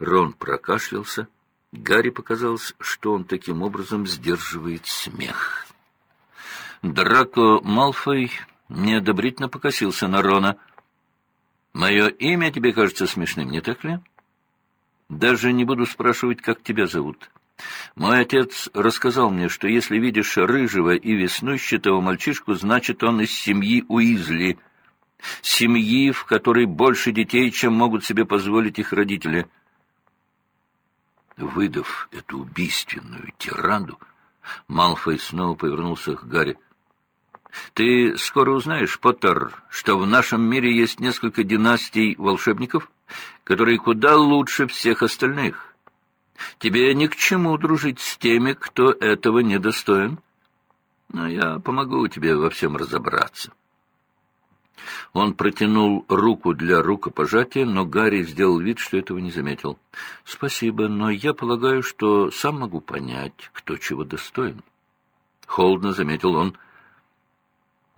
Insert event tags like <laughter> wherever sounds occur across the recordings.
Рон прокашлялся. Гарри показалось, что он таким образом сдерживает смех. Драко Малфой неодобрительно покосился на Рона. «Мое имя тебе кажется смешным, не так ли? Даже не буду спрашивать, как тебя зовут. Мой отец рассказал мне, что если видишь рыжего и веснущатого мальчишку, значит, он из семьи Уизли, семьи, в которой больше детей, чем могут себе позволить их родители». Выдав эту убийственную тираду, Малфой снова повернулся к Гарри. Ты скоро узнаешь, Поттер, что в нашем мире есть несколько династий волшебников, которые куда лучше всех остальных. Тебе ни к чему дружить с теми, кто этого недостоин. Но я помогу тебе во всем разобраться. Он протянул руку для рукопожатия, но Гарри сделал вид, что этого не заметил. — Спасибо, но я полагаю, что сам могу понять, кто чего достоин. Холодно заметил он —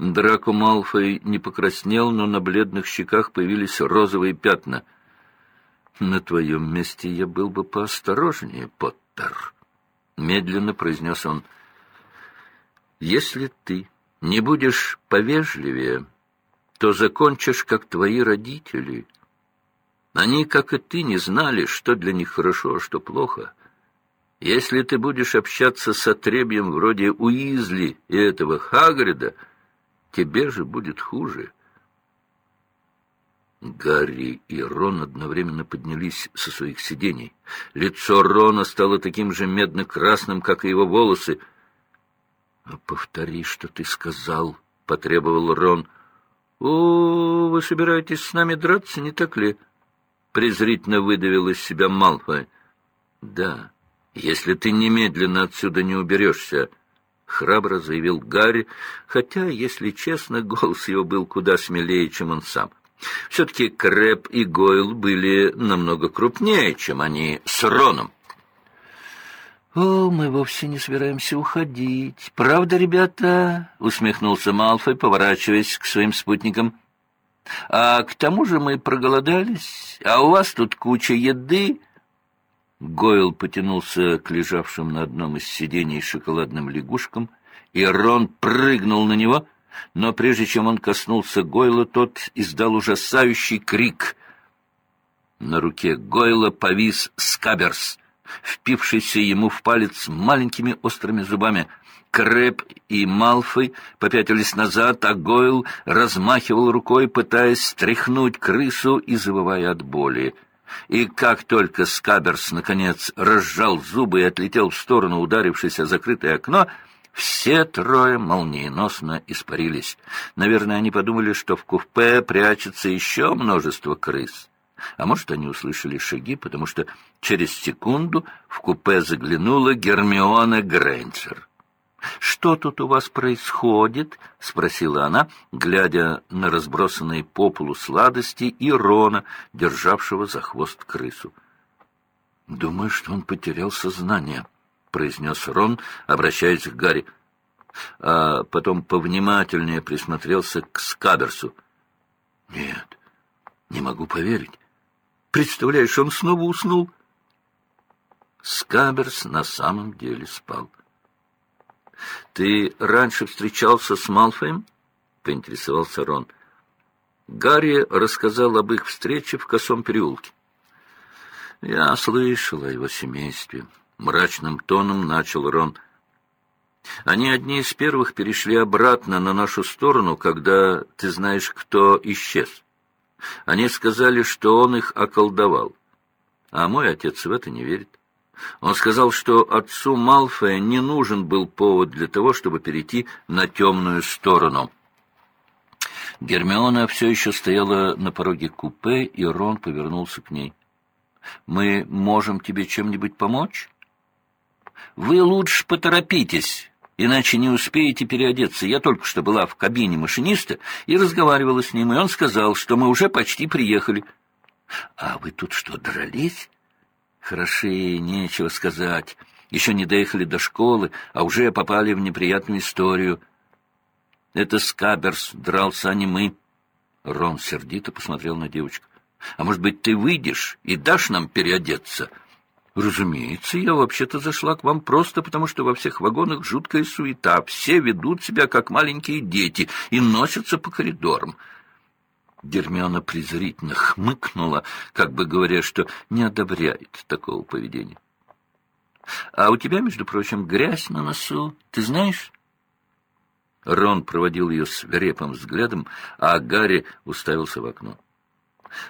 Драко Малфой не покраснел, но на бледных щеках появились розовые пятна. «На твоем месте я был бы поосторожнее, Поттер», — медленно произнес он. «Если ты не будешь повежливее, то закончишь, как твои родители. Они, как и ты, не знали, что для них хорошо, а что плохо». Если ты будешь общаться с отребьем вроде Уизли и этого Хагрида, Тебе же будет хуже. Гарри и Рон одновременно поднялись со своих сидений. Лицо Рона стало таким же медно-красным, как и его волосы. «А — Повтори, что ты сказал, — потребовал Рон. — О, вы собираетесь с нами драться, не так ли? — презрительно выдавил из себя Малфой. — Да, если ты немедленно отсюда не уберешься, —— храбро заявил Гарри, хотя, если честно, <laughs> голос его был куда смелее, чем он сам. Все-таки Крэп и Гойл были намного крупнее, чем они с Роном. «О, мы вовсе не собираемся уходить. Правда, ребята?» — усмехнулся Малфой, поворачиваясь к своим спутникам. «А к тому же мы проголодались, а у вас тут куча еды». Гойл потянулся к лежавшим на одном из сидений шоколадным лягушкам, и Рон прыгнул на него, но прежде чем он коснулся Гойла, тот издал ужасающий крик. На руке Гойла повис скаберс, впившийся ему в палец маленькими острыми зубами. Крэбб и Малфой попятились назад, а Гойл размахивал рукой, пытаясь стряхнуть крысу и завывая от боли и как только Скаберс, наконец, разжал зубы и отлетел в сторону, ударившись о закрытое окно, все трое молниеносно испарились. Наверное, они подумали, что в купе прячется еще множество крыс. А может, они услышали шаги, потому что через секунду в купе заглянула Гермиона Грейнджер. «Что тут у вас происходит?» — спросила она, глядя на разбросанные по полу сладости и Рона, державшего за хвост крысу. «Думаю, что он потерял сознание», — произнес Рон, обращаясь к Гарри. А потом повнимательнее присмотрелся к Скаберсу. «Нет, не могу поверить. Представляешь, он снова уснул». Скаберс на самом деле спал. «Ты раньше встречался с Малфоем?» — поинтересовался Рон. Гарри рассказал об их встрече в Косом переулке. «Я слышал о его семействе», — мрачным тоном начал Рон. «Они одни из первых перешли обратно на нашу сторону, когда, ты знаешь, кто исчез. Они сказали, что он их околдовал, а мой отец в это не верит. Он сказал, что отцу Малфоя не нужен был повод для того, чтобы перейти на темную сторону. Гермиона все еще стояла на пороге купе, и Рон повернулся к ней. «Мы можем тебе чем-нибудь помочь?» «Вы лучше поторопитесь, иначе не успеете переодеться. Я только что была в кабине машиниста и разговаривала с ним, и он сказал, что мы уже почти приехали». «А вы тут что, дрались?» Хороши, нечего сказать. Еще не доехали до школы, а уже попали в неприятную историю. Это Скаберс дрался, а не мы. Рон сердито посмотрел на девочку. А может быть, ты выйдешь и дашь нам переодеться?» «Разумеется, я вообще-то зашла к вам просто потому, что во всех вагонах жуткая суета. Все ведут себя, как маленькие дети, и носятся по коридорам». Гермиона презрительно хмыкнула, как бы говоря, что не одобряет такого поведения. «А у тебя, между прочим, грязь на носу, ты знаешь?» Рон проводил ее свирепым взглядом, а Гарри уставился в окно.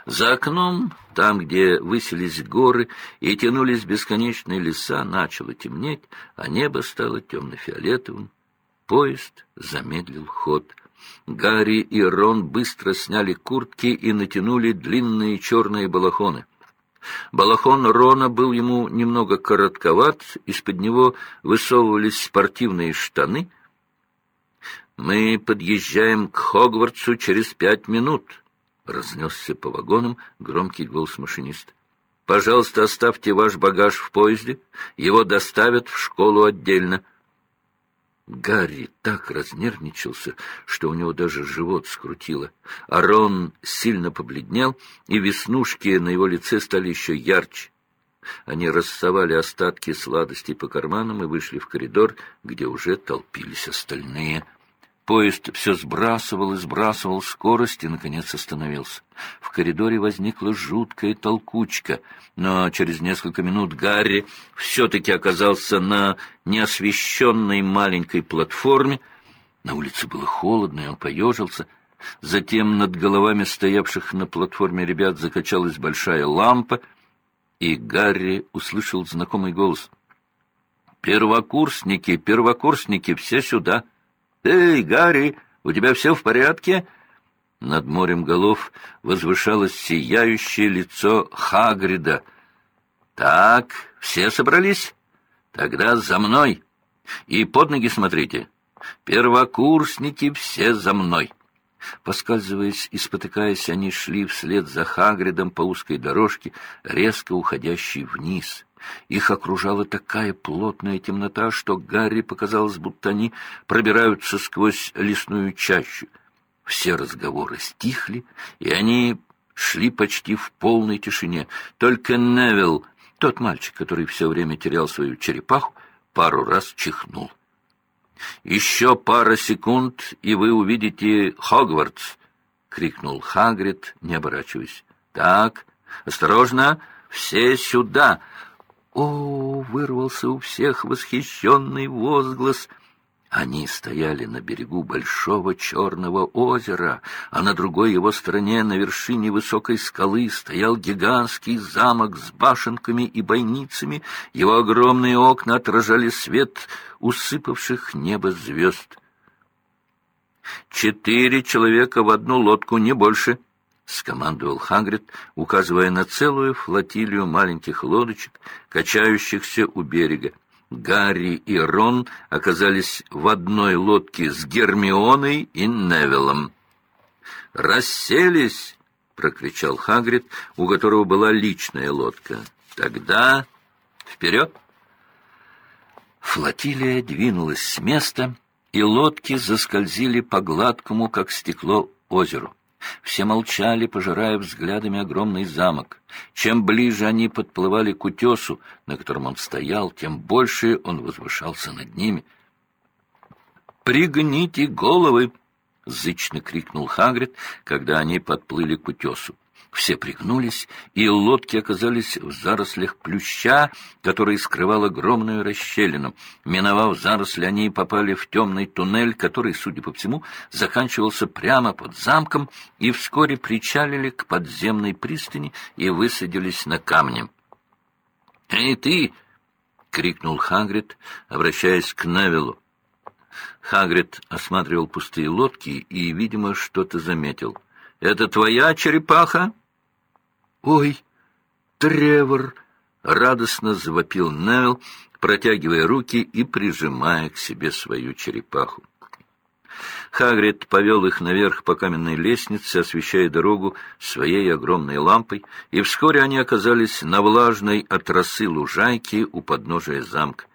За окном, там, где высились горы и тянулись бесконечные леса, начало темнеть, а небо стало темно-фиолетовым. Поезд замедлил ход. Гарри и Рон быстро сняли куртки и натянули длинные черные балахоны. Балахон Рона был ему немного коротковат, из-под него высовывались спортивные штаны. «Мы подъезжаем к Хогвартсу через пять минут», — разнесся по вагонам громкий голос машиниста. «Пожалуйста, оставьте ваш багаж в поезде. Его доставят в школу отдельно». Гарри так разнервничался, что у него даже живот скрутило. Арон сильно побледнел, и веснушки на его лице стали еще ярче. Они рассовали остатки сладостей по карманам и вышли в коридор, где уже толпились остальные — Поезд все сбрасывал и сбрасывал скорость и, наконец, остановился. В коридоре возникла жуткая толкучка, но через несколько минут Гарри все-таки оказался на неосвещенной маленькой платформе. На улице было холодно, и он поежился. Затем над головами стоявших на платформе ребят закачалась большая лампа, и Гарри услышал знакомый голос. «Первокурсники, первокурсники, все сюда!» «Эй, Гарри, у тебя все в порядке?» Над морем голов возвышалось сияющее лицо Хагрида. «Так, все собрались? Тогда за мной. И под ноги смотрите. Первокурсники все за мной». Поскальзываясь и спотыкаясь, они шли вслед за Хагридом по узкой дорожке, резко уходящей вниз. Их окружала такая плотная темнота, что Гарри показалось, будто они пробираются сквозь лесную чащу. Все разговоры стихли, и они шли почти в полной тишине. Только Невилл, тот мальчик, который все время терял свою черепаху, пару раз чихнул. «Еще пара секунд, и вы увидите Хогвартс!» — крикнул Хагрид, не оборачиваясь. «Так, осторожно, все сюда!» «О!» — вырвался у всех восхищенный возглас. Они стояли на берегу большого черного озера, а на другой его стороне, на вершине высокой скалы, стоял гигантский замок с башенками и бойницами. Его огромные окна отражали свет усыпавших небо звезд. «Четыре человека в одну лодку, не больше!» — скомандовал Хагрид, указывая на целую флотилию маленьких лодочек, качающихся у берега. Гарри и Рон оказались в одной лодке с Гермионой и Невиллом. «Расселись!» — прокричал Хагрид, у которого была личная лодка. «Тогда вперед!» Флотилия двинулась с места, и лодки заскользили по гладкому, как стекло, озеру. Все молчали, пожирая взглядами огромный замок. Чем ближе они подплывали к утесу, на котором он стоял, тем больше он возвышался над ними. «Пригните головы!» — зычно крикнул Хагрид, когда они подплыли к утесу. Все пригнулись, и лодки оказались в зарослях плюща, который скрывал огромную расщелину. Миновав заросли, они попали в темный туннель, который, судя по всему, заканчивался прямо под замком, и вскоре причалили к подземной пристани и высадились на камне. «Эй, ты!» — крикнул Хагрид, обращаясь к Невилу. Хагрид осматривал пустые лодки и, видимо, что-то заметил. «Это твоя черепаха?» «Ой, Тревор!» — радостно завопил Невил, протягивая руки и прижимая к себе свою черепаху. Хагрид повел их наверх по каменной лестнице, освещая дорогу своей огромной лампой, и вскоре они оказались на влажной от росы лужайке у подножия замка.